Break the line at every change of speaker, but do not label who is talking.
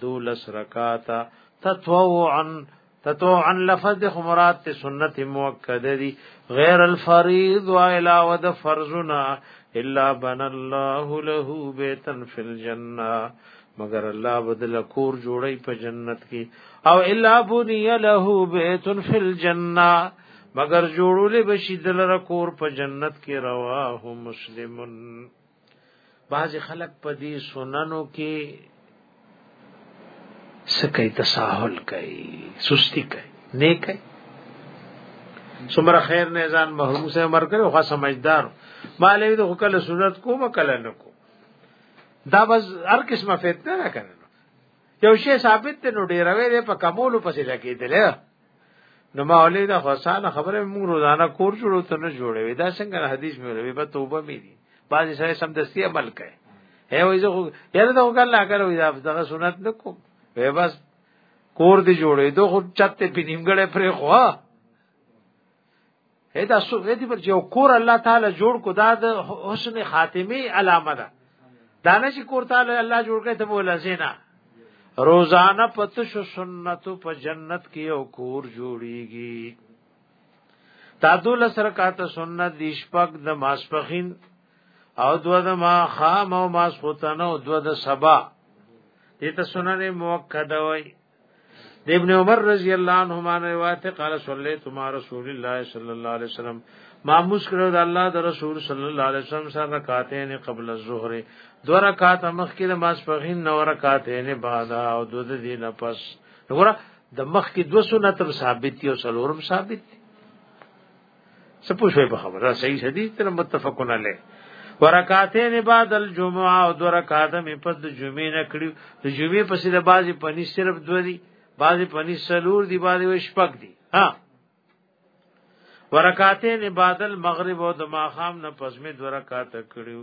دولس رکاتا تطوعا تطوعا لفظ د مراد ته سنت مؤکده دي غیر الفریض و علاوه د فرضنا الا بن الله له بیتن فی الجنه مگر الله بدل کور جوړی په جنت کې او الا بنی له بیتن فی الجنه مگر جوړولې بشی دلر کور په جنت کې رواه مسلمن بعض خلق په دې سننو کې سکه تساهل کوي سستی کوي نه کوي څومره خیر نه ځان محروم سه عمر کړو خو سمجدار مالې د خپل سنت کوم کله نه کو دا بس هر قسمه فتنه نه کړنه یو شی ثابت دی نو ډیر وی په کمولو پسې لګیدل نو ما ولې دا حسانه خبره موږ روزانه کور جوړو ته نه جوړوي دا څنګه حدیث مې وروي به توبه مې دي بعضې سره سم دستي عمل کوي هي وای زه یاره دا وکړ لا کړو دا دغه سنت نه کوم وې بس کور دی جوړې دوه چته پینیمګړې پرې خو هي دا سو دې پر جو کور الله تعالی جوړ کو دا د حسن خاتمه علامه ده دانه چې کور تعالی الله جوړ کړي ته بولا زینا روزانه پتو شو سنت په جنت کې او کور جوړیږي دا دول سره کاته سنت د شپږ د ماسپخین او دو د ما خام او ماسختن او دو د سبا دې ته سنن موکد وای د ابن عمر رضی الله عنهما روایت قال صلیت مع رسول الله صلی الله علیه وسلم ما مسکره د الله د رسول صلی الله علیه وسلم سره رکعتین قبل الظهر دو رکعات مخکې د ماسپخین نو رکعتین بعد او دو د دین پس وګوره د مخکې دو سنت ثابت دي او څلورم ثابت دي سپو شوي په خبره صحیح حدیث تر متفقون علی ورکاتین بعد الجمعه او دو رکعات می پس د جمعې نه کړی د جمعې پسې د بازي پنی صرف دوه دی بازي پنی سلور دی بازي وشپک دی ها ورکاتین بعد المغرب او د ماخام نه پس می دو رکعات کړیو